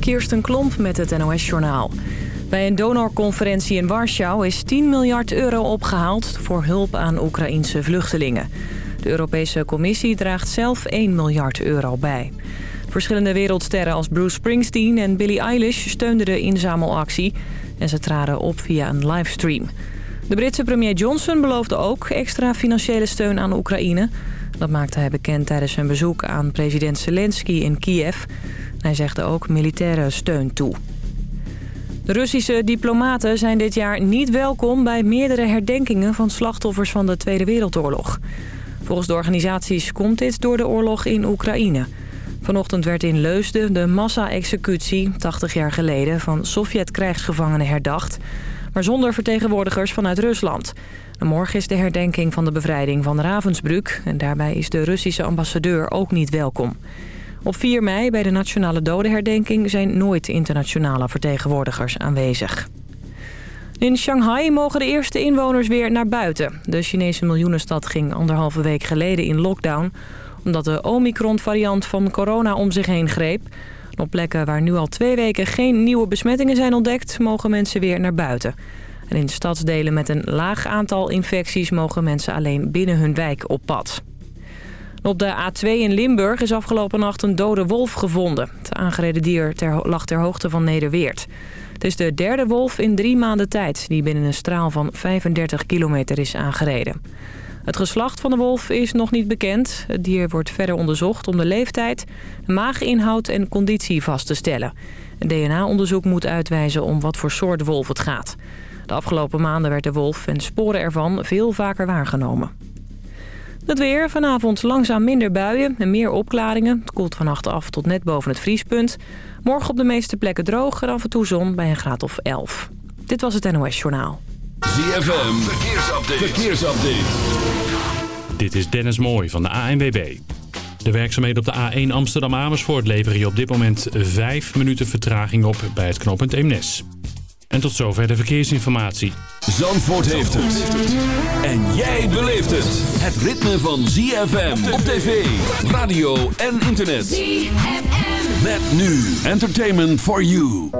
Kirsten Klomp met het NOS-journaal. Bij een donorconferentie in Warschau is 10 miljard euro opgehaald... voor hulp aan Oekraïnse vluchtelingen. De Europese Commissie draagt zelf 1 miljard euro bij. Verschillende wereldsterren als Bruce Springsteen en Billie Eilish... steunden de inzamelactie en ze traden op via een livestream. De Britse premier Johnson beloofde ook extra financiële steun aan Oekraïne... Dat maakte hij bekend tijdens zijn bezoek aan president Zelensky in Kiev. Hij zegde ook militaire steun toe. De Russische diplomaten zijn dit jaar niet welkom bij meerdere herdenkingen van slachtoffers van de Tweede Wereldoorlog. Volgens de organisaties komt dit door de oorlog in Oekraïne. Vanochtend werd in Leusden de massa-executie, 80 jaar geleden, van Sovjet-krijgsgevangenen herdacht. Maar zonder vertegenwoordigers vanuit Rusland. Morgen is de herdenking van de bevrijding van Ravensbrück... en daarbij is de Russische ambassadeur ook niet welkom. Op 4 mei bij de Nationale Dodenherdenking... zijn nooit internationale vertegenwoordigers aanwezig. In Shanghai mogen de eerste inwoners weer naar buiten. De Chinese miljoenenstad ging anderhalve week geleden in lockdown... omdat de Omicron-variant van corona om zich heen greep... Op plekken waar nu al twee weken geen nieuwe besmettingen zijn ontdekt... mogen mensen weer naar buiten. En in stadsdelen met een laag aantal infecties mogen mensen alleen binnen hun wijk op pad. Op de A2 in Limburg is afgelopen nacht een dode wolf gevonden. Het aangereden dier ter, lag ter hoogte van Nederweert. Het is de derde wolf in drie maanden tijd die binnen een straal van 35 kilometer is aangereden. Het geslacht van de wolf is nog niet bekend. Het dier wordt verder onderzocht om de leeftijd, maaginhoud en conditie vast te stellen. Een DNA-onderzoek moet uitwijzen om wat voor soort wolf het gaat. De afgelopen maanden werd de wolf en sporen ervan veel vaker waargenomen. Het weer, vanavond langzaam minder buien en meer opklaringen. Het koelt vannacht af tot net boven het vriespunt. Morgen op de meeste plekken droog en af en toe zon bij een graad of 11. Dit was het NOS Journaal. ZFM, verkeersupdate. verkeersupdate. Dit is Dennis Mooij van de ANWB. De werkzaamheden op de A1 Amsterdam-Amersfoort leveren je op dit moment 5 minuten vertraging op bij het knooppunt Eemnes. En tot zover de verkeersinformatie. Zandvoort heeft het. En jij beleeft het. Het ritme van ZFM op tv, radio en internet. ZFM. Met nu Entertainment for You.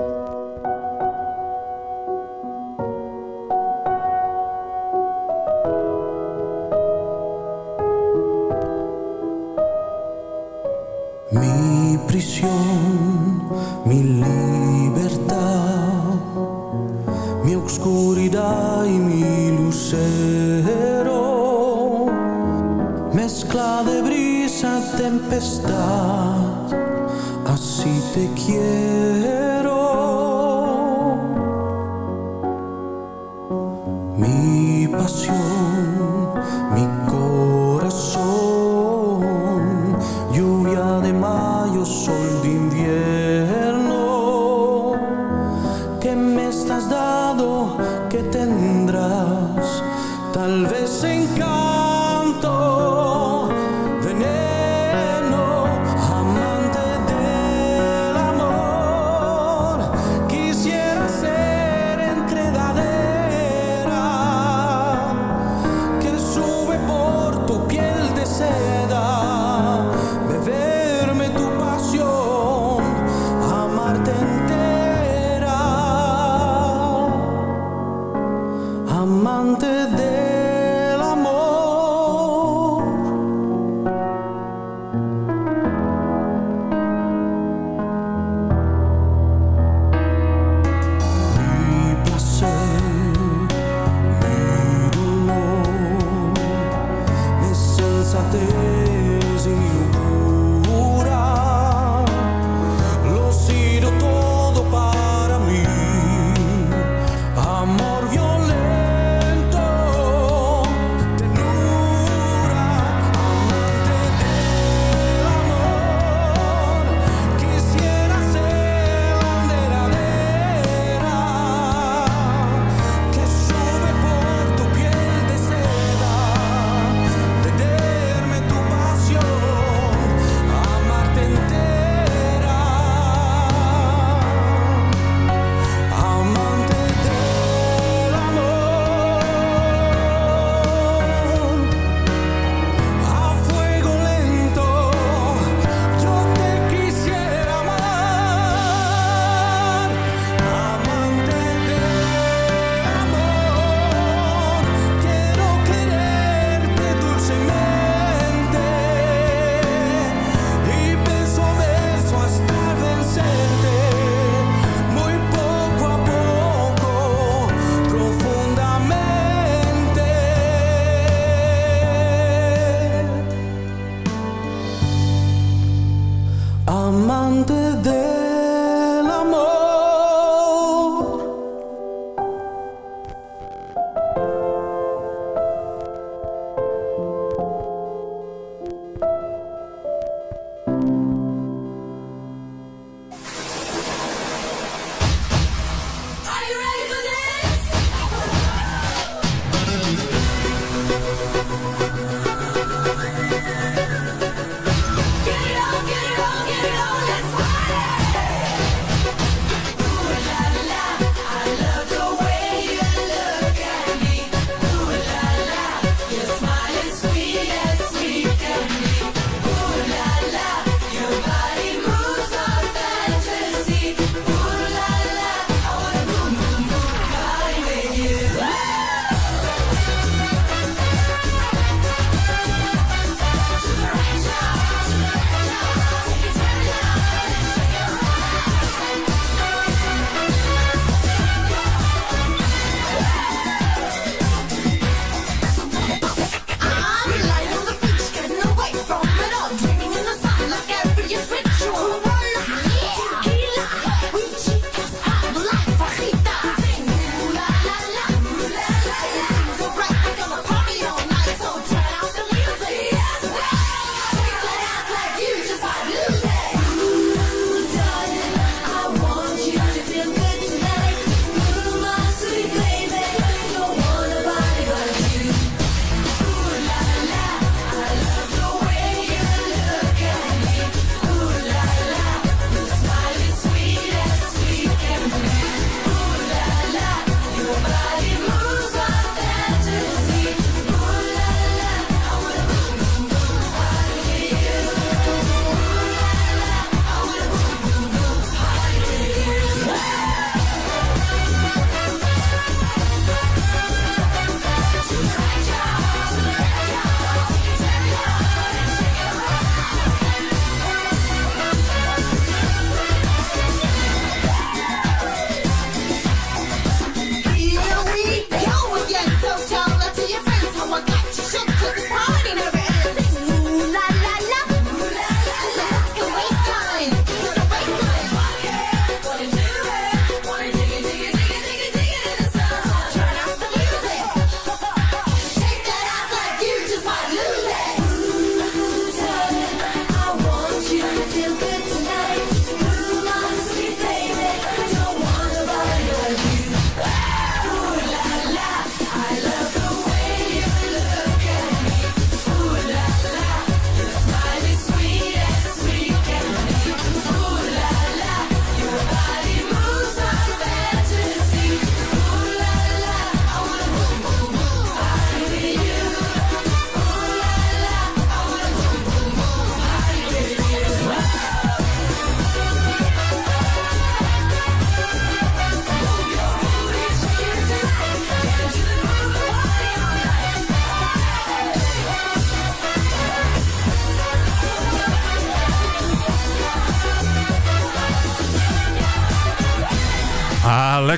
Prisión, mi libertad, mi oscuridad y mi lucero, mezcla de brisa, tempestad, así te quiero.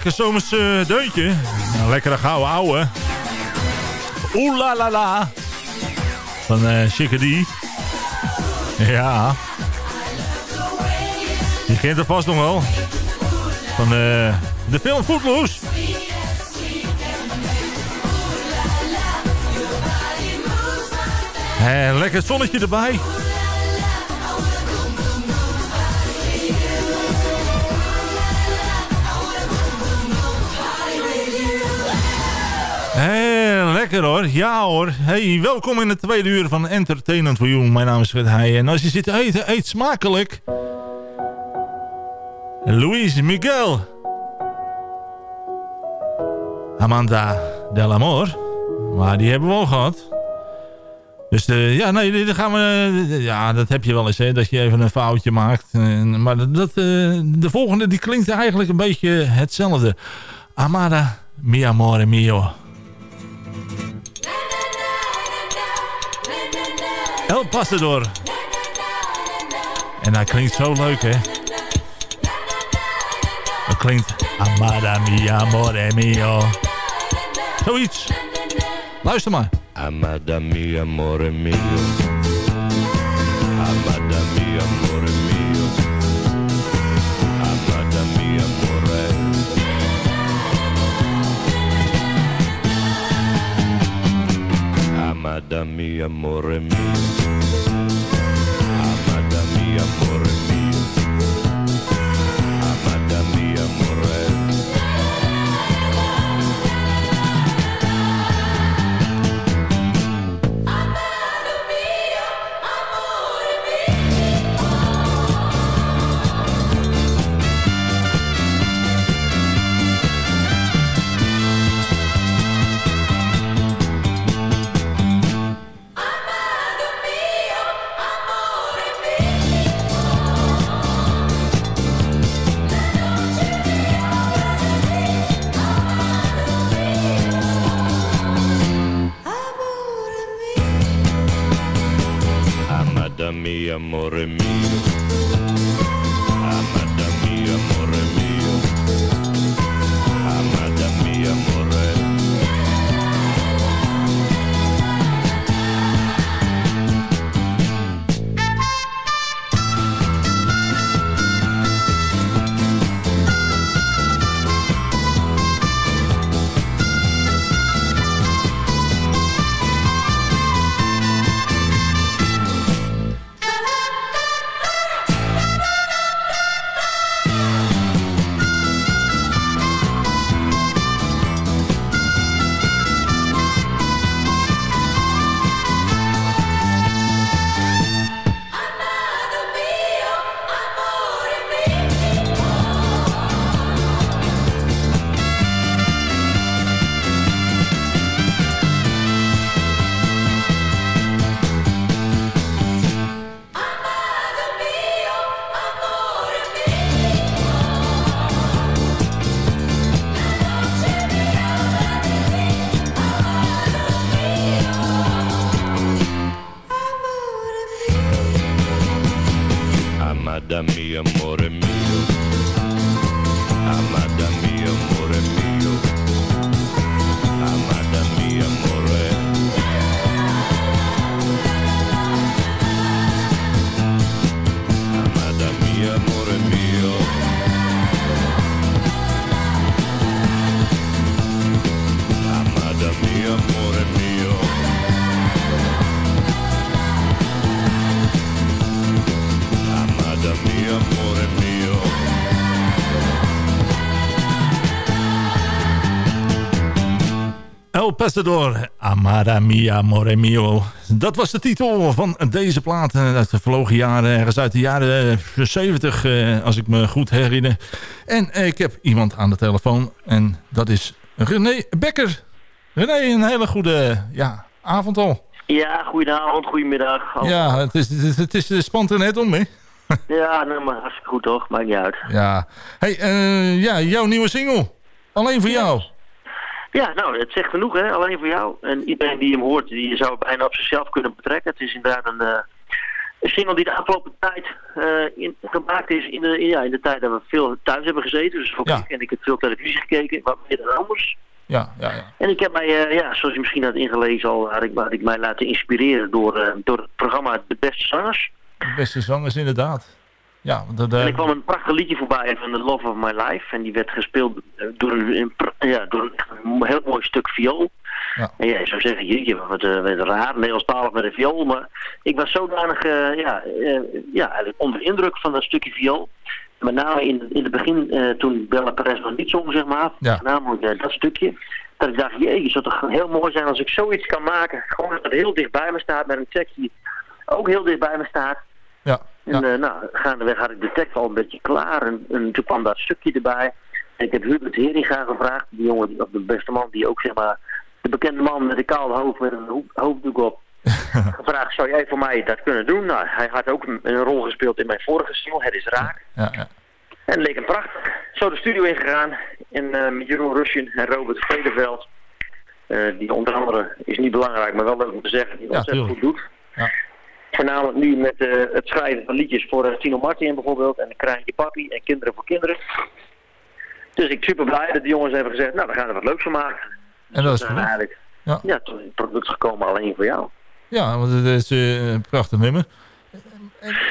Lekker zomers uh, deuntje. Een lekkere gouden ouwe. Oeh la la la. Van uh. Ja. Je kent het vast nog wel. Van uh, de film Footloose. En lekker zonnetje erbij. Heel lekker hoor. Ja hoor. Hey, welkom in het tweede uur van Entertainment for You. Mijn naam is Fred Heij. En als je zit te eten, eet smakelijk. Luis Miguel. Amanda Del Amor. Maar die hebben we al gehad. Dus de, ja, nee, dan gaan we... Ja, dat heb je wel eens, hè. Dat je even een foutje maakt. Maar dat, eh, de volgende, die klinkt eigenlijk een beetje hetzelfde. Amada, mi amore mio. El Pasador. En hij klinkt zo leuk, hè? Dat klinkt... Amada mi amore mio. Zoiets. Luister maar. Amada mi amore mio. Amada amada mia, amore mio, amada mia, amore amore mio. El Pasador, Amara Mia, Amore Mio. Dat was de titel van deze plaat eh, uit de verlogen jaren. Ergens uit de jaren eh, 70, eh, als ik me goed herinner. En eh, ik heb iemand aan de telefoon. En dat is René Becker. René, een hele goede ja, avond al. Ja, goedenavond, goedemiddag. Ja, het is, het is, het spant er net om, hè? Ja, nou, maar hartstikke goed toch, maakt niet uit. Ja. Hey, eh, ja, jouw nieuwe single. Alleen voor jou. Ja, nou, het zegt genoeg hè, alleen voor jou. En iedereen die hem hoort, die zou het bijna op zichzelf kunnen betrekken. Het is inderdaad een, een single die de afgelopen tijd eh, in, gemaakt is in de, in, ja, in de tijd dat we veel thuis hebben gezeten. Dus voor Ja. en ik heb veel televisie gekeken, wat meer dan anders. Ja, ja, ja. En ik heb mij, eh, ja, zoals je misschien had ingelezen al, had ik, had ik mij laten inspireren door, door het programma De Beste Zangers. De beste zangers inderdaad. Ja, eh, En er kwam een prachtig liedje voorbij van The Love of My Life. En die werd gespeeld eh, door een, ja, door een, heel mooi stuk viool. Ja. En ja, je zou zeggen, jeetje, wat, uh, wat raar, Nederlandstalig met een viool. Maar ik was zodanig eh, ja, eh, ja, eigenlijk onder de indruk van dat stukje viool. Met name in, in het begin, eh, toen Bella Perez nog niet zong, zeg maar. Ja. Namelijk eh, dat stukje. Dat ik dacht, jeetje, het zou toch heel mooi zijn als ik zoiets kan maken. Gewoon dat het heel dicht bij me staat met een tekst die ook heel dicht bij me staat. En ja. eh, nou, gaandeweg had ik de tekst al een beetje klaar. En, en toen kwam dat stukje erbij. En ik heb Hubert Heringa gevraagd, die jongen, of de beste man, die ook zeg maar, de bekende man met een kaal hoofd met een hoofddoek op. gevraagd, zou jij voor mij dat kunnen doen? Nou, hij had ook een, een rol gespeeld in mijn vorige single, Het is Raak. ja, ja. En het leek hem prachtig. Zo de studio ingegaan. En eh, met Jeroen Rusjen en Robert Vredeveld. eh, die onder andere, is niet belangrijk, maar wel leuk om te zeggen, die Ja, ontzettend goed doet. Ja. Voornamelijk nu met eh, het schrijven van liedjes voor eh, Tino Martin bijvoorbeeld. En Kraantje Papi en Kinderen voor Kinderen. Dus ik super blij dat de jongens hebben gezegd, nou, we gaan er wat leuks van maken. En dat is goed. zijn eigenlijk Ja. ja. tot het product gekomen alleen voor jou. Ja, want het is eh, een prachtig nummer.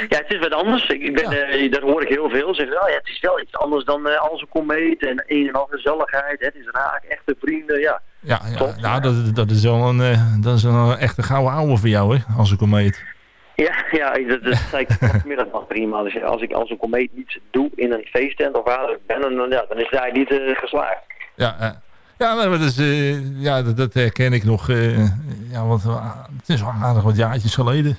Ja, het is wat anders. Ik, ben, Ja. eh, dat hoor ik heel veel. Zeggen, oh, ja, het is wel iets anders dan uh, als een komeet en een en al gezelligheid. Het is raak, echte vrienden. Ja, Ja, ja Top. nou, dat, dat is wel een, eh, dat is wel een echte gouden ouwe voor jou, hè, als een komeet. Ja, ja dat, dat zei ik vanmiddag nog prima. Dus als ik als een komeet niet doe in een feesttent of waar ik ben, dan, ja, dan is hij niet eh, geslaagd. Ja, ja. ja maar dat, is, eh, ja dat, dat herken ik nog. eh, ja, want, eh, het is al aardig wat jaartjes geleden.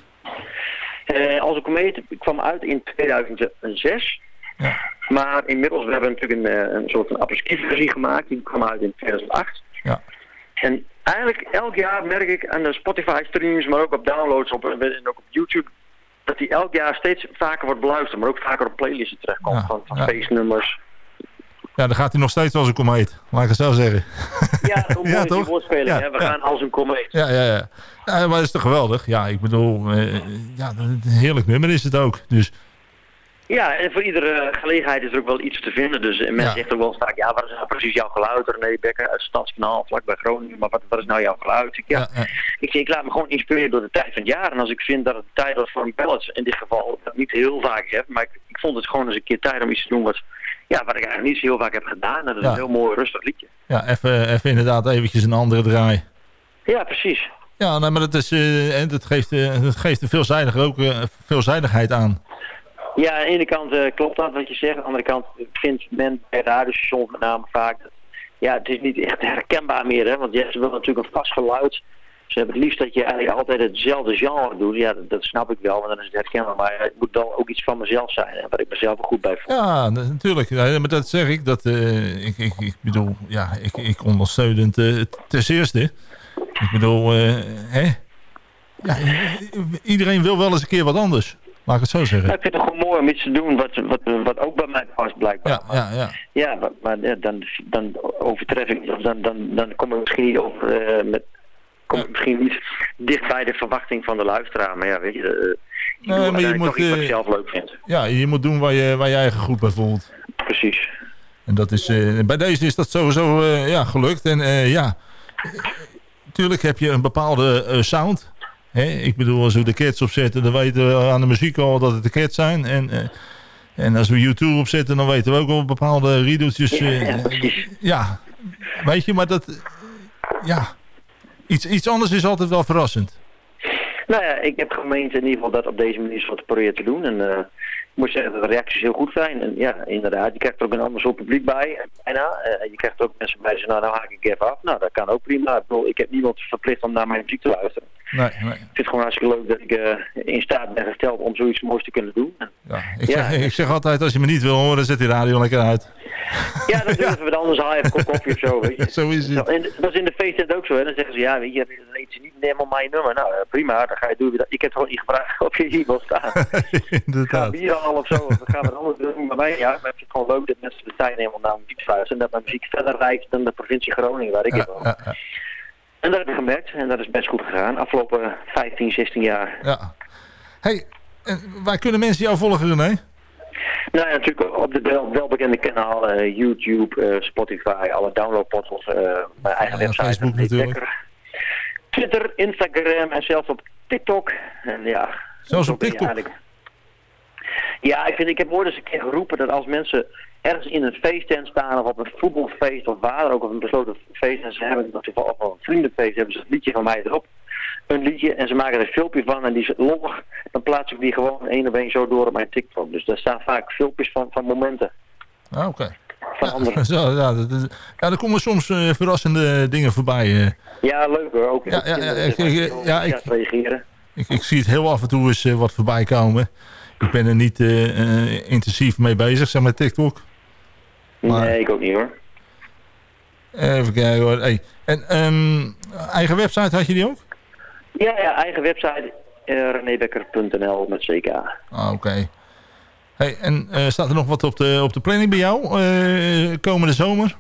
Eh, als een komeet kwam uit in 2006. Ja. Maar inmiddels, we hebben natuurlijk een, eh, een soort van versie gemaakt. Die kwam uit in 2008. Ja. En eigenlijk elk jaar merk ik aan de Spotify streams, maar ook op downloads op, en ook op YouTube, dat die elk jaar steeds vaker wordt beluisterd, maar ook vaker op playlisten terechtkomt Ja, van, van ja. feestnummers. Ja, dan gaat hij nog steeds als een komeet. Laat ik het zo zeggen. Ja, hoe Ja, toch? woordspeling, Ja, hè? We gaan als een komeet. Ja, ja, ja. ja maar dat is toch geweldig? Ja, ik bedoel, eh, ja, een heerlijk nummer is het ook. Dus Ja, en voor iedere gelegenheid is er ook wel iets te vinden. Dus en mensen Ja. zeggen ook wel vaak, ja, wat is nou precies jouw geluid? René Bekker uit Stadskanaal, vlakbij Groningen. Maar wat, wat is nou jouw geluid? Ik, ja, ja, ja. ik, laat me gewoon inspireren door de tijd van het jaar. En als ik vind dat het tijd was voor een ballads, in dit geval, dat niet heel vaak heb. Maar ik, ik vond het gewoon eens een keer tijd om iets te doen wat, ja, wat ik eigenlijk niet zo heel vaak heb gedaan. En dat is een heel mooi, rustig liedje. ja even, even inderdaad eventjes een andere draai. Ja, precies. Ja, nee, maar dat, is, en dat, geeft, eh, dat geeft de veelzijdig ook, eh, veelzijdigheid aan. Ja, aan de ene kant eh, klopt dat wat je zegt. Aan de andere kant vindt men bij radiostations met name vaak dat ja, het is niet echt herkenbaar meer. Hè? Want ja, ze willen natuurlijk een vast geluid. Ze hebben het liefst dat je eigenlijk altijd hetzelfde genre doet. Ja, dat, snap ik wel, want dan is het herkenbaar. Maar het moet dan ook iets van mezelf zijn. Hè? Waar ik mezelf goed bij voel. Ja, na- natuurlijk. Maar dat zeg ik. Dat, eh, ik, ik, ik bedoel, ja, ik, ik ondersteun het eh, ten eerste. Ik bedoel, eh, hè? Ja, iedereen wil wel eens een keer wat anders. Laat ik het zo zeggen. ik vind het gewoon mooi om iets te doen wat, wat, wat ook bij mij past blijkbaar. Ja, ja, ja. Ja, maar, dan, dan overtref ik, dan, dan, dan kom ik misschien niet over, eh, met, kom ik misschien niet dicht bij de verwachting van de luisteraar. Maar ja, weet je, eh, ik Nee, doe maar je moet, iets wat eh, ik zelf leuk vind. ja, je moet doen waar je, waar je eigen goed bij voelt. Precies. En dat is, eh, bij deze is dat sowieso eh, ja, gelukt. En eh, ja, natuurlijk heb je een bepaalde eh, sound. Hè? Ik bedoel, als we de kids opzetten, dan weten we aan de muziek al dat het de kids zijn. En, eh, en als we YouTube opzetten, dan weten we ook al bepaalde riedeltjes. Ja, eh, ja, precies. ja, weet je, maar dat... ja, iets, iets anders is altijd wel verrassend. Nou ja, ik heb gemeend in ieder geval dat op deze manier soort proberen te doen. En eh, ik moet zeggen dat de reacties heel goed zijn. En ja, inderdaad, je krijgt er ook een ander soort publiek bij. Bijna. Eh, je krijgt ook mensen bij die zeggen, nou, nou haak ik even af. Nou, dat kan ook prima. Ik, bedoel, ik heb niemand verplicht om naar mijn muziek te luisteren. Nee, nee. Ik vind het gewoon hartstikke leuk dat ik eh, in staat ben gesteld om zoiets moois te kunnen doen. En, Ja, ik, Ja. Zeg, ik zeg altijd, als je me niet wil horen, zet die radio lekker uit. ja, dat durven we dan anders haal je even koffie of zo. Weet je. Zo is het. en dat is in de feesttent ook zo. Hè. Dan zeggen ze, ja, weet je, dan weet ze niet helemaal mijn nummer. Nou, eh, prima, dan ga je doen. Ik heb gewoon niet gevraagd of je hier wil staan. Gaan Inderdaad. hier al of zo, of dan gaan we het anders doen. Maar mij, ja, maar ik vind het gewoon leuk dat mensen de tijd nemen om naar muziek te luisteren. En dat mijn muziek verder reikt dan de provincie Groningen, waar ik in woon. En dat heb ik gemerkt. En dat is best goed gegaan. Afgelopen 15, 16 jaar. Ja. Hey, waar kunnen mensen jou volgen, René? Nou ja, natuurlijk op de wel, welbekende kanaal, eh, YouTube, eh, Spotify, alle downloadportals, eh mijn eigen Ja, website. Facebook natuurlijk. Twitter, Instagram en zelfs op TikTok. En ja, Zelfs op TikTok? eigenlijk- Ja, ik, vind, ik heb ooit eens een keer geroepen dat als mensen ergens in een feesttent staan of op een voetbalfeest of waar ook, of een besloten feest en ze hebben dat geval of een vriendenfeest, hebben ze het liedje van mij erop. Een liedje en ze maken er een filmpje van en die is lollig. Dan plaats ik die gewoon één op één zo door op mijn TikTok. Dus daar staan vaak filmpjes van, van momenten Ah, Oké. van anderen. Zo, ja, dat ja, er komen soms eh, verrassende dingen voorbij. eh. Ja, leuk hoor. Ook Ja, ja, ja, ik- ik- ja, ik- reageren. ik, ik zie het heel af en toe eens eh, wat voorbij komen. Ik ben er niet intensief mee bezig, zeg maar, TikTok. Maar- Nee, ik ook niet hoor. Even kijken hoor. Hey. En ehm, eigen website had je die ook? Ja, ja, eigen website uh, renébekker.nl met CK. Ah, oké. Hey, en eh, staat er nog wat op de, op de planning bij jou eh, komende zomer?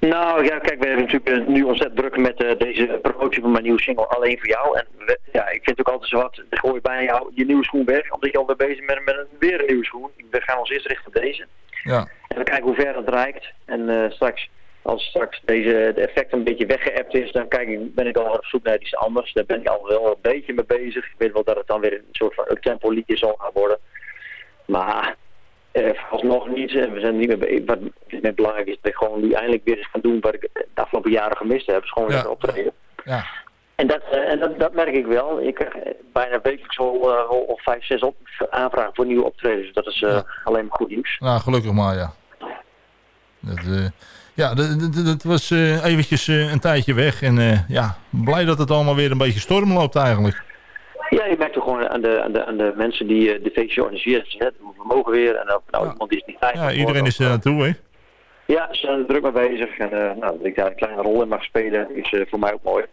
Nou ja, kijk, we hebben natuurlijk eh, nu ontzettend druk met eh, deze promotie van mijn nieuwe single Alleen voor jou. En we- ja, ik vind het ook altijd zo wat, gooi bijna jou, je nieuwe schoen weg, omdat je alweer bezig bent met een, weer een nieuwe schoen. We gaan ons eerst richten op deze. Ja. En we kijken hoe ver dat reikt. En eh, straks, als straks deze de effect een beetje weggeëpt is, dan kijk ik, ben ik al op zoek naar iets anders. Daar ben ik al wel een beetje mee bezig. Ik weet wel dat het dan weer een soort van tempo liedje zal gaan worden. Maar eh, volgens nog niet. En we zijn niet meer wat net belangrijk is, dat ik gewoon nu eindelijk weer eens kan doen wat ik de afgelopen jaren gemist heb. Dus gewoon Ja. weer optreden. Ja. En, dat, eh, en dat, dat merk ik wel. Ik krijg eh, bijna wekelijks al, eh, vijf, zes op, aanvragen voor nieuwe optredens. Dus dat is Ja. alleen maar goed nieuws. Nou, gelukkig maar, ja. Dat, ja, dat, dat- was eventjes een tijdje weg. En ja, blij dat het allemaal weer een beetje storm loopt eigenlijk. Ja, je merkt toch gewoon aan de, aan de, aan de mensen die de feestje organiseren. We mogen weer. En nou, Ja. iemand die is niet tijd. Ja, iedereen is er naartoe, hè. Ja, ze zijn er druk mee bezig. En nou, dat ik daar een kleine rol in mag spelen is voor mij ook mooi.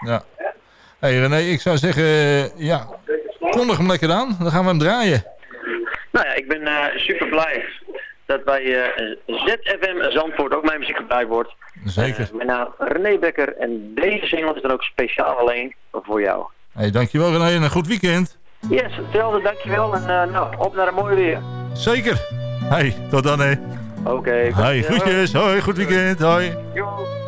Ja. hey René, ik zou zeggen, eh, ja, kondig hem lekker aan. Dan gaan we hem draaien. Nou ja, ik ben eh, super blij dat bij eh, ZFM Zandvoort ook mijn muziek gebruikt wordt. Zeker. Mijn naam René Bekker en deze single is dan ook speciaal alleen voor jou. hey, dankjewel René en een goed weekend. Yes, hetzelfde, dankjewel. En nou, op naar een mooi weer. Zeker. Hey, tot dan hè. Oké. Hey, groetjes. Hoi, goed weekend. Hoi. Jo.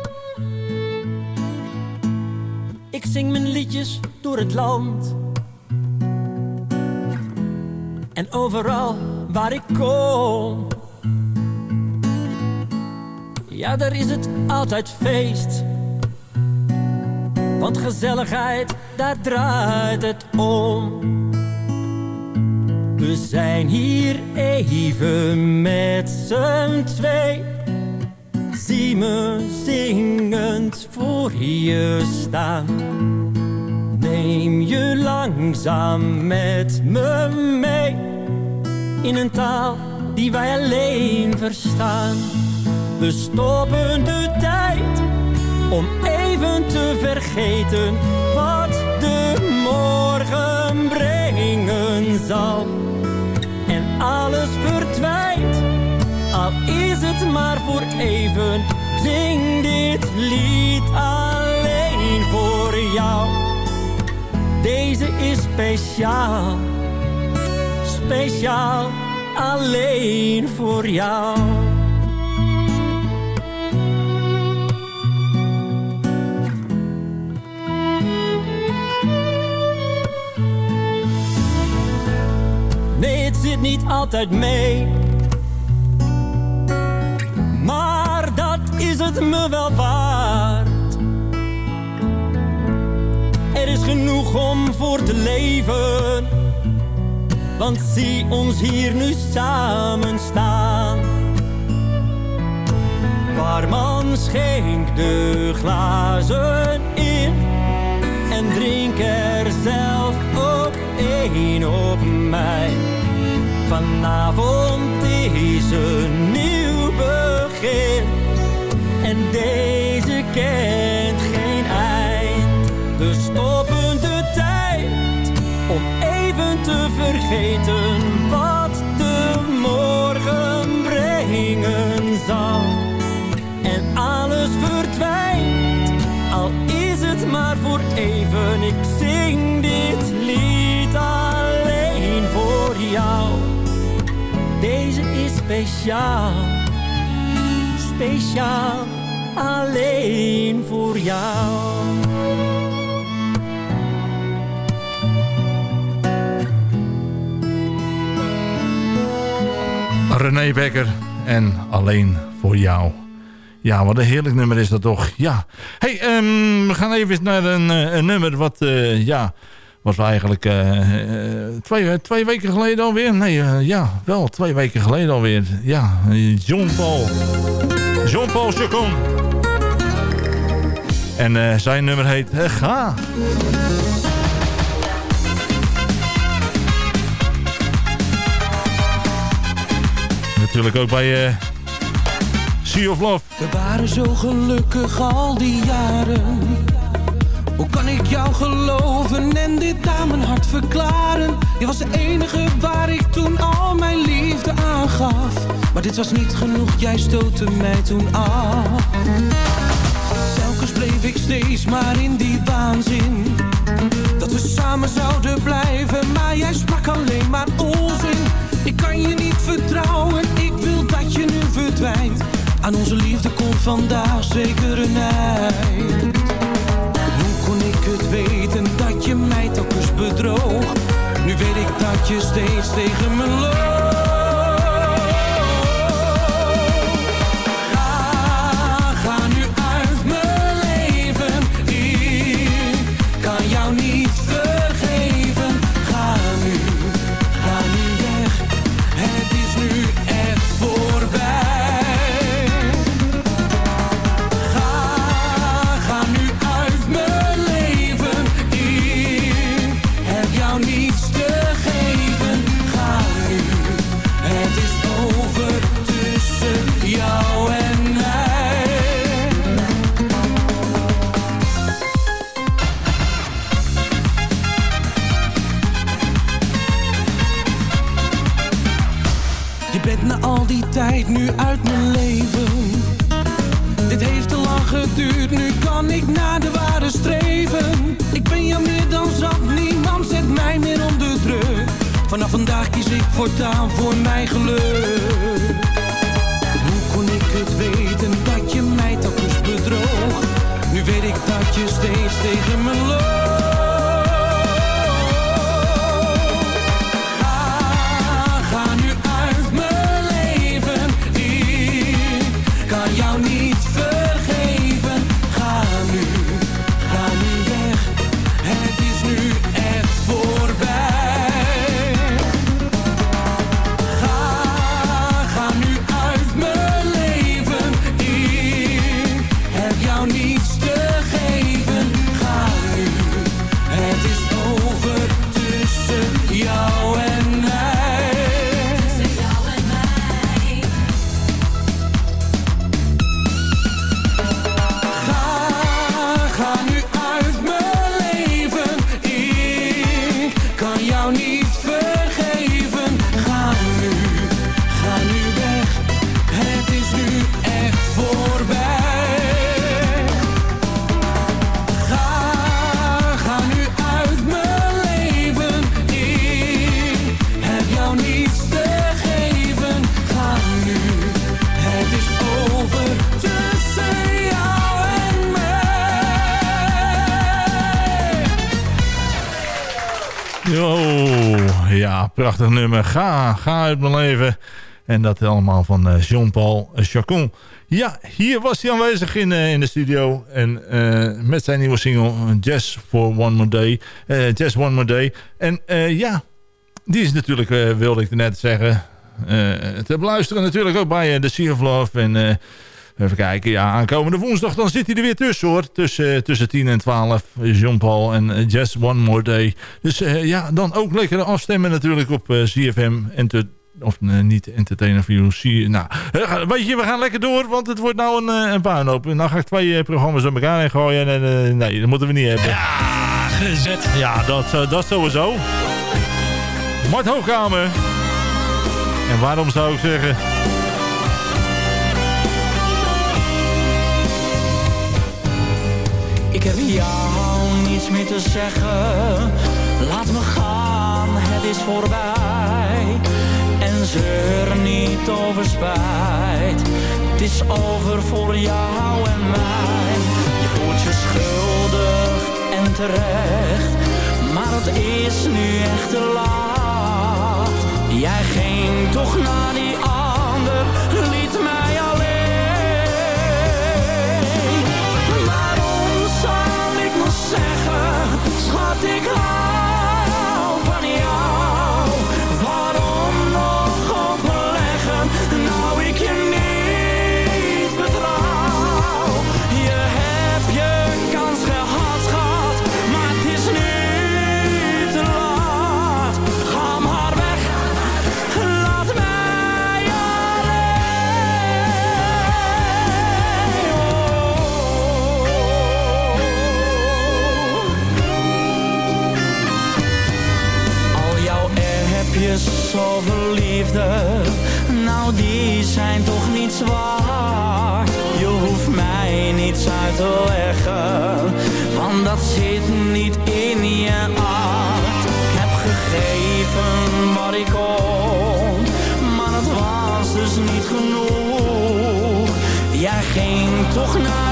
Ik zing mijn liedjes door het land. En overal waar ik kom. Ja, daar is het altijd feest. Want gezelligheid, daar draait het om. We zijn hier even met z'n twee. Zie me zingend voor je staan. Neem je langzaam met me mee. In een taal die wij alleen verstaan. We stoppen de tijd om even te vergeten wat de morgen brengen zal. En alles verdwijnt het maar voor even, zing dit lied alleen voor jou. Deze is speciaal, speciaal alleen voor jou. Nee, het zit niet altijd mee. Is het me wel waard. Er is genoeg om voor te leven. Want zie ons hier nu samen staan. Barman schenk de glazen in. En drink er zelf ook één op mij. Vanavond is een nieuw begin. En deze kent geen eind. We stoppen de tijd om even te vergeten wat de morgen brengen zal. En alles verdwijnt, al is het maar voor even. Ik zing dit lied alleen voor jou. Deze is speciaal, speciaal alleen voor jou. René Bekker en Alleen voor jou. Ja, wat een heerlijk nummer is dat toch. Ja. hey, ehm, we gaan even naar een, eh, een nummer wat, eh, ja, we eigenlijk eh, twee, twee weken geleden alweer... Nee, ja, wel twee weken geleden alweer. Ja, Jean-Paul. Jean-Paul Chacon. En eh, zijn nummer heet eh, Ga. Natuurlijk ook bij eh Sea of Love. We waren zo gelukkig al die jaren. Hoe kan ik jou geloven en dit aan mijn hart verklaren? Je was de enige waar ik toen al mijn liefde aangaf. Maar dit was niet genoeg, jij stootte mij toen af. Bleef ik steeds maar in die waanzin. Dat we samen zouden blijven, maar jij sprak alleen maar onzin. Ik kan je niet vertrouwen, ik wil dat je nu verdwijnt. Aan onze liefde komt vandaag zeker een eind. Hoe kon ik het weten dat je mij telkens bedroog? Nu weet ik dat je steeds tegen me loopt. Nu uit mijn leven. Dit heeft te lang geduurd, nu kan ik naar de waarde streven. Ik ben jou meer dan zat, niemand zet mij meer onder druk. Vanaf vandaag kies ik voortaan voor mijn geluk. Hoe kon ik het weten dat je mij telkens bedroog? Nu weet ik dat je steeds tegen me loopt. Prachtig nummer. Ga, ga uit mijn leven. En dat allemaal van eh, Jean-Paul Chacon. Ja, hier was hij aanwezig in, eh, in de studio. En eh, met zijn nieuwe single Jazz for One More Day. Jazz One More Day. En ja, die is natuurlijk, wilde ik net zeggen... te beluisteren natuurlijk ook bij The Sea of Love. En even kijken, ja, aankomende woensdag dan zit hij er weer tussen hoor. Tussen, tussen 10 en 12, Jean-Paul en eh, Just One More Day. Dus eh, ja, dan ook lekker afstemmen natuurlijk op eh, CFM. Enter of eh, niet Entertainer. Zie- Nou, eh, weet je, we gaan lekker door, want het wordt nou een, eh, een puinhoop. En dan ga ik twee eh, programma's aan elkaar heen gooien. En eh, nee, dat moeten we niet hebben. Ja, gezet. Ja, dat, eh, dat sowieso. Mart Hoogkamer. En waarom zou ik zeggen... Ik heb jou niets meer te zeggen. Laat me gaan, het is voorbij. En zeur niet over spijt. Het is over voor jou en mij. Je voelt je schuldig en terecht. Maar het is nu echt te laat. Jij ging toch naar die ander, schat ik appjes over liefde, nou die zijn toch niet zwaar. Je hoeft mij niets uit te leggen, want dat zit niet in je aard. Ik heb gegeven wat ik kon, maar het was dus niet genoeg. Jij ging toch naar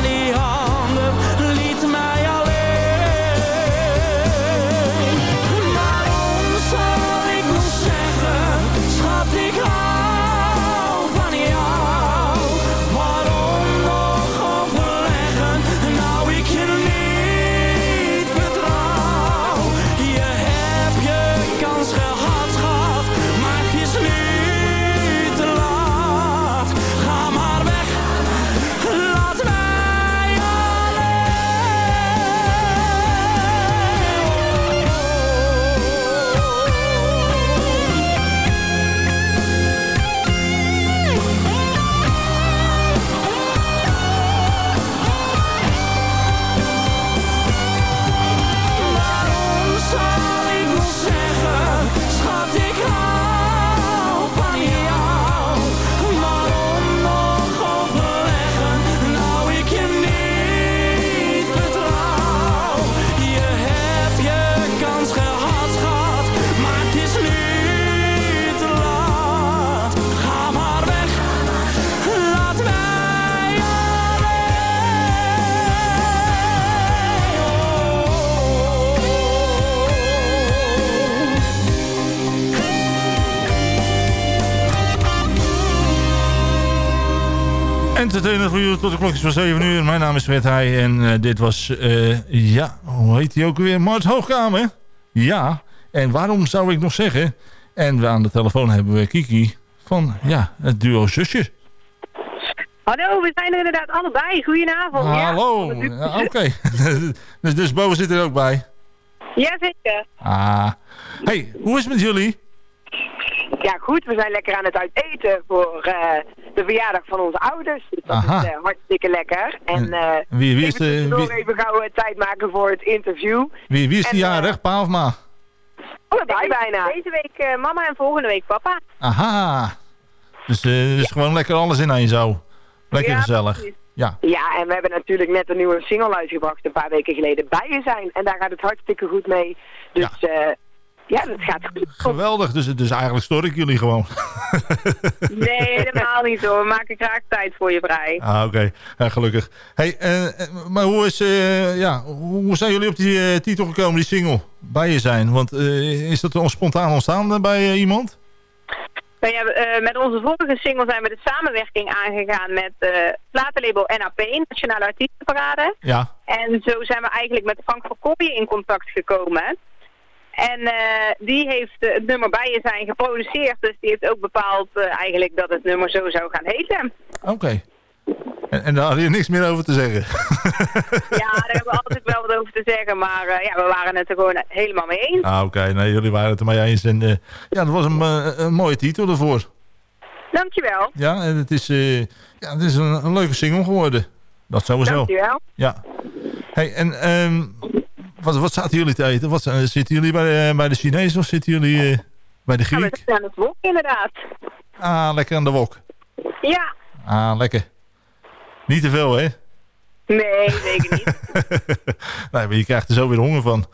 Entertainer voor jullie tot de klokjes van 7 uur. Mijn naam is Fred Heij en eh, dit was, eh, ja, hoe heet hij ook weer? Mart Hoogkamer. Ja, en waarom zou ik nog zeggen? En we aan de telefoon hebben we Kiki van, ja, het duo Zusje. Hallo, we zijn er inderdaad allebei. Goedenavond. Hallo, Ja, oké. dus, dus Bo zit er ook bij. Ja, zeker. Ah. Hey, hoe is het met jullie? Ja, goed. We zijn lekker aan het uiteten voor eh, de verjaardag van onze ouders. Dus dat Aha. is eh, hartstikke lekker. En eh Wie, wie is de, wie, even gauw tijd maken voor het interview. wie, wie is de jarig, pa of ma? Allebei bijna. Deze week eh, mama en volgende week papa. Aha. Dus, dus gewoon lekker alles in aan je zo. Lekker Ja, gezellig. precies. Ja. Ja, en we hebben natuurlijk net een nieuwe single uitgebracht een paar weken geleden bij je zijn. En daar gaat het hartstikke goed mee. Dus ja, ja dat gaat goed. Geweldig, dus, dus eigenlijk stoor ik jullie gewoon. Nee, helemaal niet hoor. We maken graag tijd voor je vrij. Ah, oké. Ja, gelukkig. Hey, eh, eh, maar hoe, is, eh, ja, hoe zijn jullie op die titel gekomen, die single? Bij je zijn? Want is dat spontaan ontstaan bij iemand? Nou ja, met onze vorige single zijn we de samenwerking aangegaan met platenlabel NAP, Nationale Artiestenparade. Ja. En zo zijn we eigenlijk met Frank van Kooijen in contact gekomen. En eh, die heeft eh, het nummer bij je zijn geproduceerd, dus die heeft ook bepaald eh, eigenlijk dat het nummer zo zou gaan heten. Oké. En, en daar had je niks meer over te zeggen? Ja, daar hebben we altijd wel wat over te zeggen, maar ja, we waren het er gewoon helemaal mee eens. Ah, oké. Nee, jullie waren het er maar eens. En, ja, dat was een, een mooie titel ervoor. Dankjewel. Ja, en het is, ja, het is een, een leuke single geworden. Dat sowieso. Dankjewel. Ja. Hey, en ehm, wat, wat zaten jullie te eten? Wat, eh, zitten jullie bij de, bij de Chinees of zitten jullie eh, bij de Ja, we Griek? zijn aan het wok inderdaad. Ah, lekker aan de wok. Ja. Ah, lekker. Niet te veel, hè? Nee, zeker niet. nee, maar je krijgt er zo weer honger van.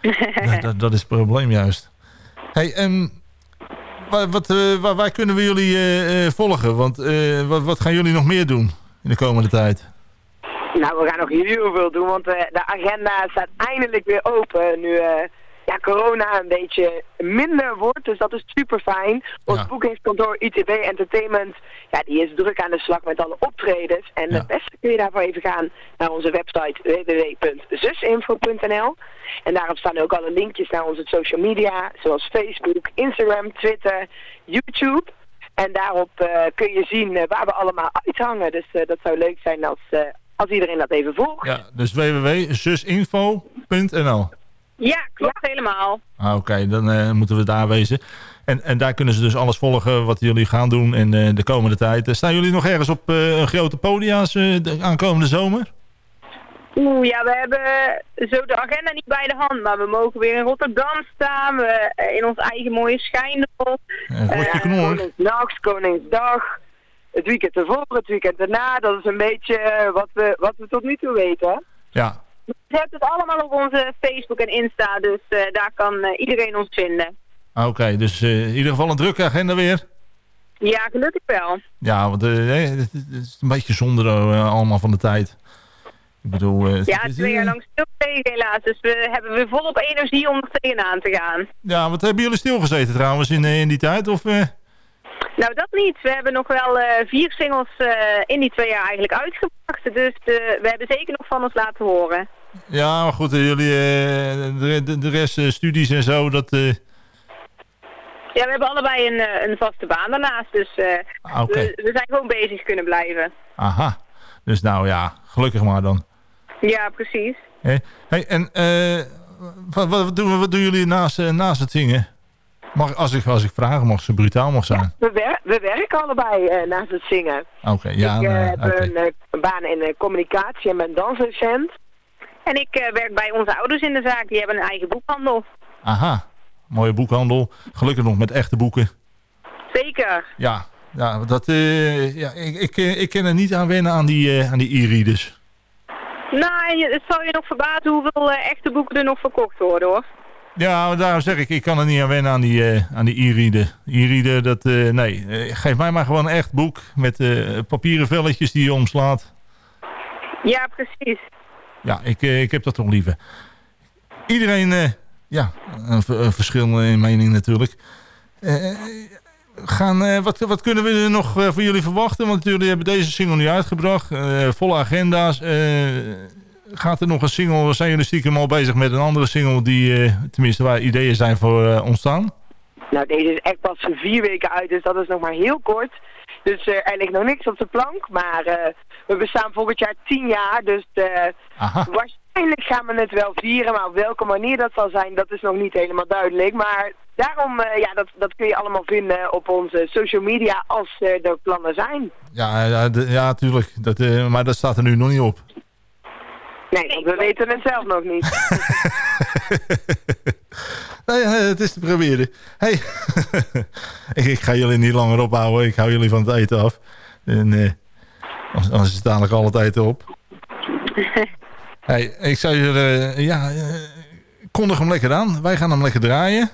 dat, dat, dat is het probleem juist. Hey, en waar, wat, eh, waar, waar kunnen we jullie eh, eh, volgen? Want eh, wat, wat gaan jullie nog meer doen in de komende tijd? Nou, we gaan nog heel veel doen, want eh, de agenda staat eindelijk weer open. Nu eh, ja, corona een beetje minder wordt, dus dat is super fijn. Ons Ja. boekingskantoor ITB Entertainment, ja, die is druk aan de slag met alle optredens. En Ja. het beste kun je daarvoor even gaan naar onze website www.zusinfo.nl. En daarop staan ook alle linkjes naar onze social media, zoals Facebook, Instagram, Twitter, YouTube. En daarop eh, kun je zien waar we allemaal uithangen. Dus dat zou leuk zijn als, eh, als iedereen dat even volgt. Ja, dus www.zusinfo.nl Ja, klopt helemaal. Ah, Oké, dan eh, moeten we daar wezen. En, en daar kunnen ze dus alles volgen wat jullie gaan doen in eh, de komende tijd. Eh, staan jullie nog ergens op een grote podia's de aankomende zomer? Oeh, ja, we hebben zo de agenda niet bij de hand, maar we mogen weer in Rotterdam staan. We, in ons eigen mooie Schijndel. Rotje knor. Koningsnacht, Koningsdag. Het weekend ervoor, het weekend daarna. Dat is een beetje eh, wat, we, wat we tot nu toe weten. Ja, Je hebt het allemaal op onze Facebook en Insta, dus eh, daar kan eh, iedereen ons vinden. Ah, oké. dus in ieder geval een drukke agenda weer. Ja, gelukkig wel. Ja, want het, is een beetje zonde allemaal van de tijd. Ik bedoel... eh, Ja, twee jaar lang stilgelegen helaas, dus we hebben weer volop energie om er tegenaan te gaan. Ja, wat hebben jullie stilgezeten trouwens in, in die tijd? Of? Nou, dat niet. We hebben nog wel eh, vier singles eh, in die twee jaar eigenlijk uitgebracht. Dus we hebben zeker nog van ons laten horen. Ja, maar goed, eh, jullie, de, de, rest, studies en zo, dat... Ja, we hebben allebei een, een vaste baan daarnaast. Dus ah, we, we zijn gewoon bezig kunnen blijven. aha. Dus nou ja, gelukkig maar dan. Ja, precies. Hé, Hey, en wat, wat, doen, wat doen jullie naast, naast het zingen? Mag, als, ik, als ik vragen mag, ze brutaal mag zijn. We, wer- we werken allebei eh, naast het zingen. Oké, ja. ik eh, heb een, eh, een baan in communicatie en ben dansdocent. En ik werk bij onze ouders in de zaak. Die hebben een eigen boekhandel. Aha, mooie boekhandel. Gelukkig nog met echte boeken. Zeker. Ja, ja, dat, ja ik, ik, ik ken er niet aan wennen aan die, aan die e-readers. Nou, het zal je nog verbazen hoeveel echte boeken er nog verkocht worden hoor. Ja, daarom zeg ik, ik kan er niet aan wennen aan die eh, aan die e-reader. E-reader, dat, eh, nee. Eh, geef mij maar gewoon een echt boek met papieren velletjes die je omslaat. Ja, precies. Ja, ik, ik heb dat toch liever. Iedereen, ja, een, een verschil in mening natuurlijk. Gaan, wat, wat kunnen we er nog van jullie verwachten? Want jullie hebben deze single nu uitgebracht. volle agenda's. Gaat er nog een single? Zijn jullie stiekem al bezig met een andere single... die eh, tenminste waar ideeën zijn voor eh, ontstaan? Nou, deze is echt pas vier weken uit, dus dat is nog maar heel kort. Dus eh, er ligt nog niks op de plank, maar we bestaan volgend jaar tien jaar, dus waarschijnlijk gaan we het wel vieren, maar op welke manier dat zal zijn, dat is nog niet helemaal duidelijk. Maar daarom, ja, dat, dat kun je allemaal vinden op onze social media als er plannen zijn. Ja, ja, de- ja tuurlijk. Dat, maar dat staat er nu nog niet op. Nee, want we weten het zelf nog niet. Nee, eh, het is te proberen. Hey. ik, ik ga jullie niet langer ophouden. Ik hou jullie van het eten af. En, eh, anders, is het dadelijk al het eten op. hey, ik zou jullie... eh, ja, eh, kondig hem lekker aan. Wij gaan hem lekker draaien.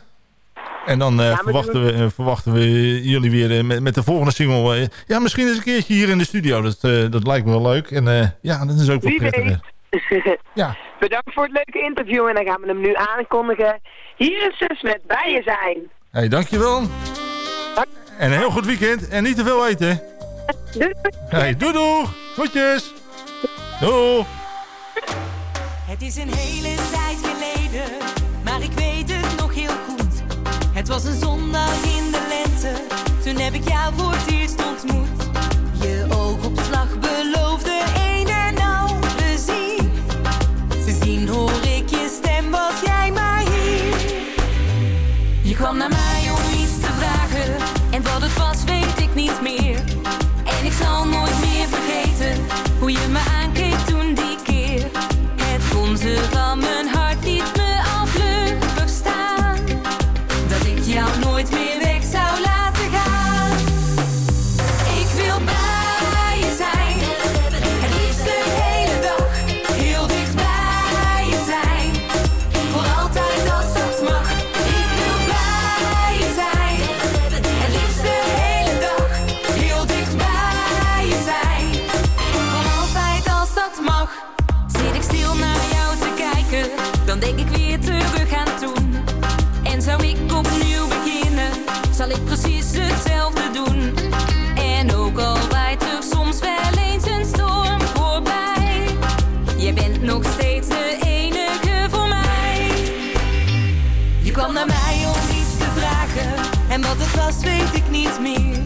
En dan eh, verwachten, we, verwachten we jullie weer met, met de volgende single. ja, misschien eens een keertje hier in de studio. Dat, eh, dat lijkt me wel leuk. En eh, ja, dat is ook wel prettig. weet. Ja. Bedankt voor het leuke interview en dan gaan we hem nu aankondigen. Hier is Sus met bij je zijn. Hey, dankjewel. En een heel goed weekend. En niet te veel eten. Doei. Hey, doei doei. Groetjes. Doei. Het is een hele tijd geleden, maar ik weet het nog heel goed. Het was een zondag in de lente, toen heb ik jou voor het hoe je me kwam naar mij om iets te vragen, en wat het was weet ik niet meer.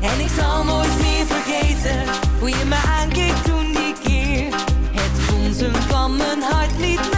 En ik zal nooit meer vergeten, hoe je me aankeek toen die keer. Het bonzen van mijn hart liet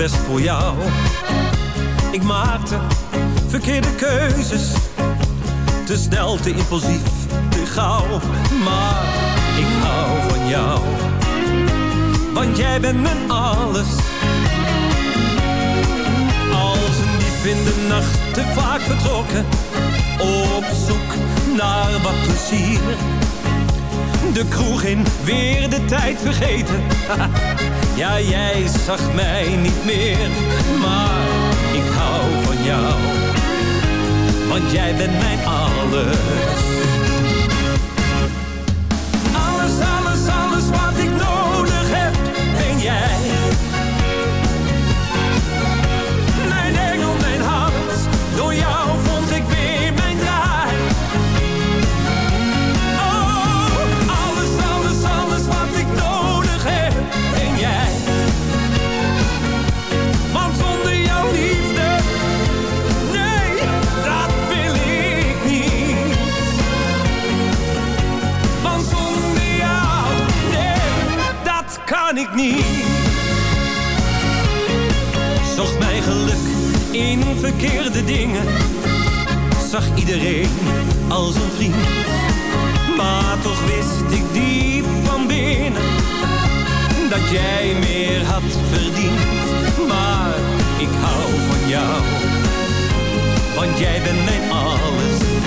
best voor jou. Ik maakte verkeerde keuzes, te snel, te impulsief, te gauw. Maar ik hou van jou, want jij bent mijn alles. Als een in de nacht, te vaak vertrokken, op zoek naar wat plezier. De kroeg in, weer de tijd vergeten. Ja, jij zag mij niet meer, maar ik hou van jou. Want jij bent mijn alles. Alles, alles, alles wat ik nodig heb, ben jij. Zocht mijn geluk in verkeerde dingen. Zag iedereen als een vriend. Maar toch wist ik diep van binnen dat jij meer had verdiend. Maar ik hou van jou, want jij bent mijn. Alles,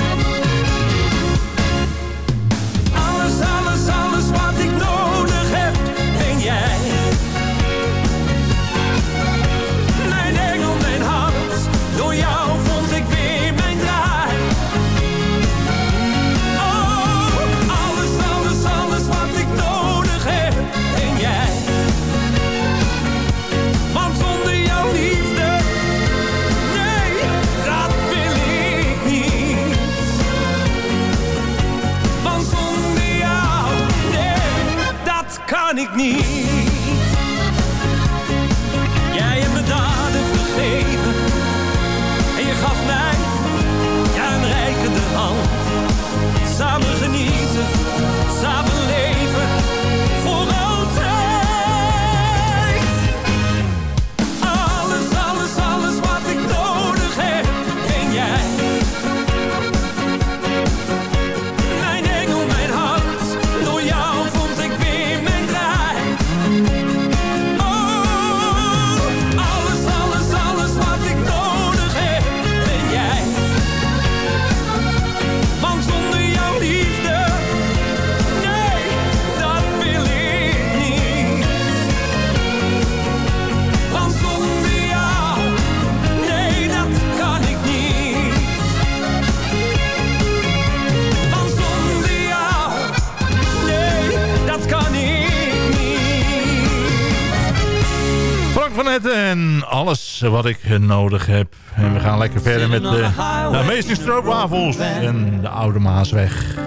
wat ik nodig heb. En we gaan lekker verder met de, de Amazing Stroopwafels en de Oude Maasweg.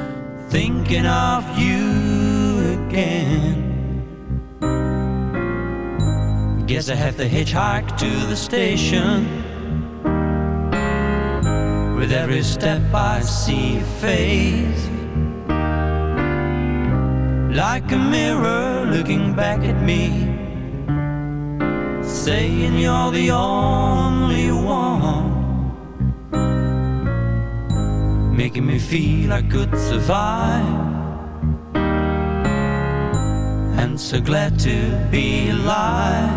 thinking of you again. Guess I have to hitchhike to the station. With every step I see face. Like a mirror looking back at me. Saying you're the only one. making me feel I could survive. And so glad to be alive.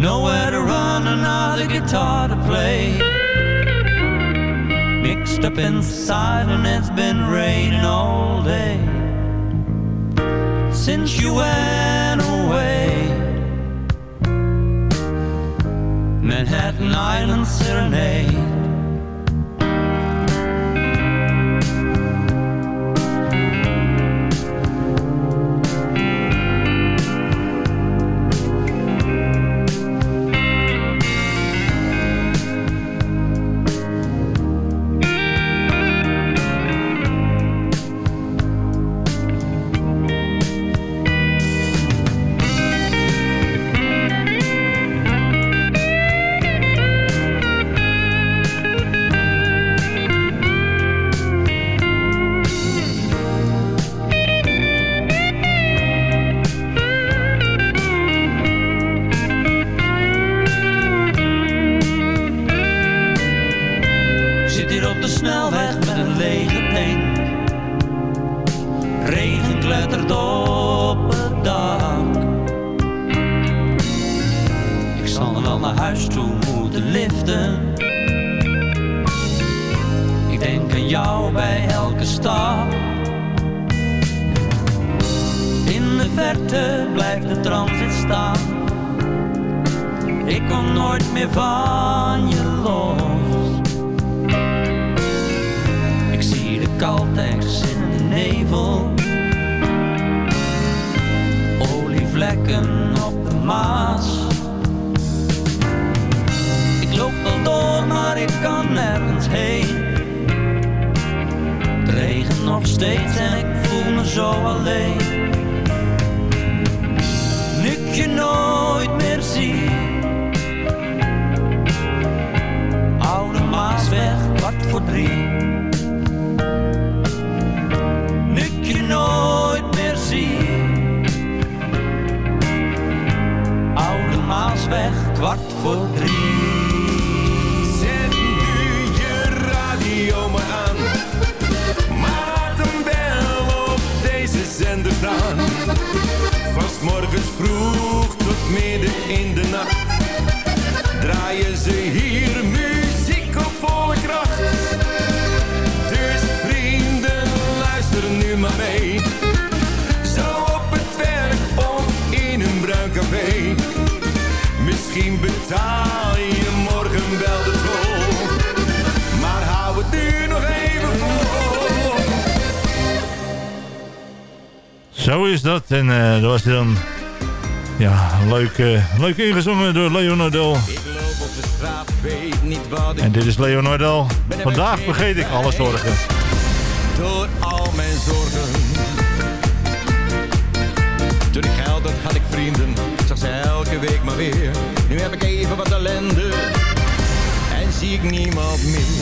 Nowhere to run, another guitar to play. Mixed up inside, and it's been raining all day. Since you went away. Manhattan Island Serenade. kalt ergens in de nevel. Olievlekken op de Maas. Ik loop wel door, maar ik kan nergens heen. Het regent nog steeds en ik voel me zo alleen. Nu je nooit weg, kwart voor drie. Zet nu je radio maar aan. Maak een bel op deze zender aan. Vast morgens vroeg tot midden in de nacht. Draaien ze hier nu. betaal je morgen wel de tol. Maar hou het nu nog even vol. Zo is dat. En dat eh, was dan... Ja, leuk, uh, leuk ingezongen door Leonardo. En dit is Leonardo. Vandaag vergeet ik alle zorgen. Door me.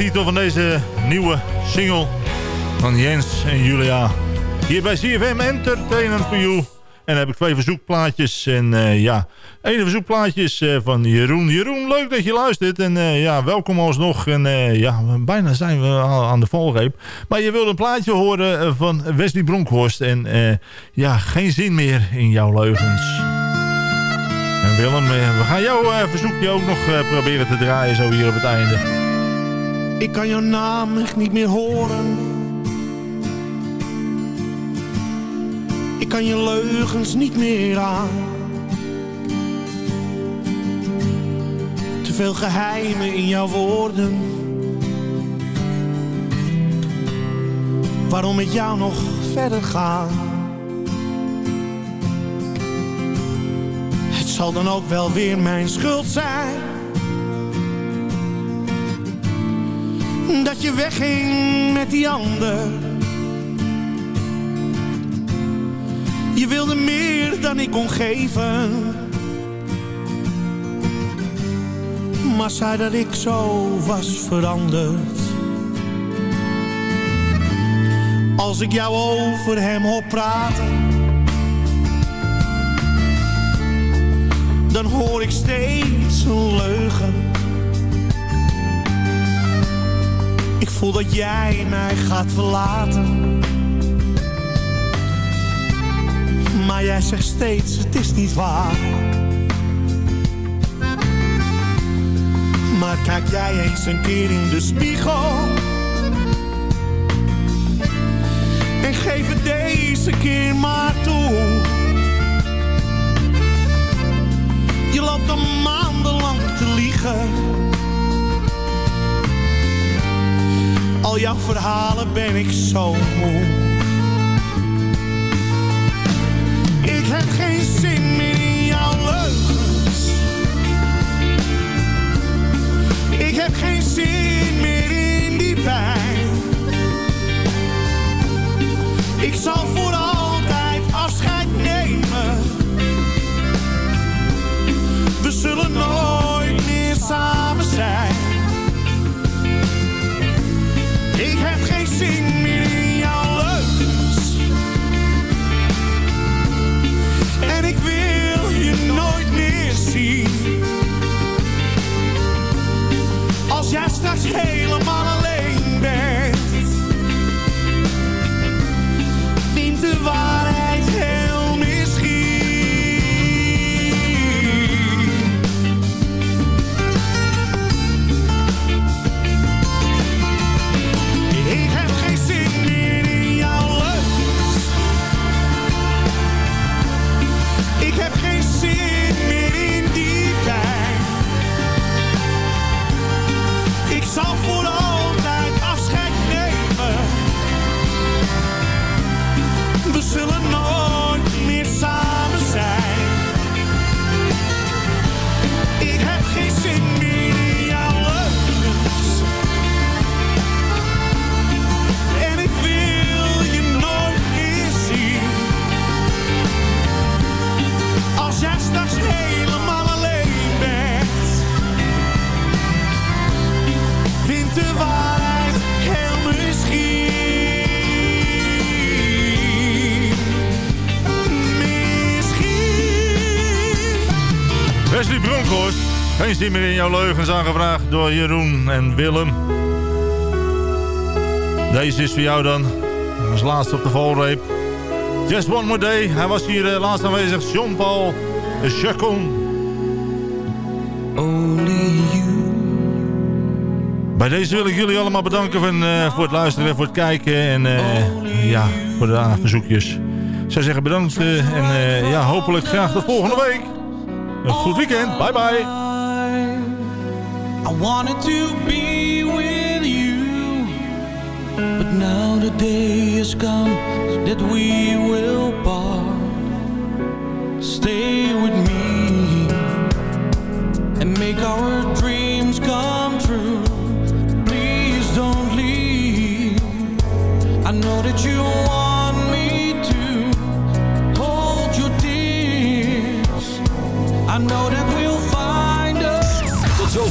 Titel van deze nieuwe single van Jens en Julia. Hier bij CFM Entertainment for You. En dan heb ik twee verzoekplaatjes. En eh, ja, ene verzoekplaatje is eh, van Jeroen. Jeroen, leuk dat je luistert. En eh, ja, welkom alsnog. En ja, bijna zijn we al aan de valreep. Maar je wilde een plaatje horen van Wesley Bronkhorst. En ja, geen zin meer in jouw leugens. En Willem, we gaan jouw verzoekje ook nog proberen te draaien zo hier op het einde. Ik kan jouw naam echt niet meer horen. Ik kan je leugens niet meer aan. Te veel geheimen in jouw woorden. Waarom met jou nog verder gaan? Het zal dan ook wel weer mijn schuld zijn. Dat je wegging met die ander. Je wilde meer dan ik kon geven. Maar zei dat ik zo was veranderd. Als ik jou over hem hoor praten. Dan hoor ik steeds een leugen. Voel dat jij mij gaat verlaten. Maar jij zegt steeds, het is niet waar. Maar kijk jij eens een keer in de spiegel. En geef het deze keer maar toe. Je loopt al maandenlang te liegen. Al jouw verhalen ben ik zo moe. Ik heb geen zin meer in jouw leugens. Ik heb geen zin meer in die pijn. Ik zal voor in. En ik wil je nooit meer zien. Als jij straks heen Illinois. Geen zin meer in jouw leugens aangevraagd door Jeroen en Willem. Deze is voor jou dan. Als laatste op de valreep. Just one more day. Hij was hier uh, laatst aanwezig. Jean-Paul Chacon. Only you. Bij deze wil ik jullie allemaal bedanken van, uh, voor het luisteren en voor het kijken. En uh, ja, voor de verzoekjes. Ik zou zeggen bedankt. en ja, hopelijk graag tot volgende week. Een goed weekend. Bye bye. I wanted to be with you. But now the day has come that we will part. Stay with me and make our dreams come true.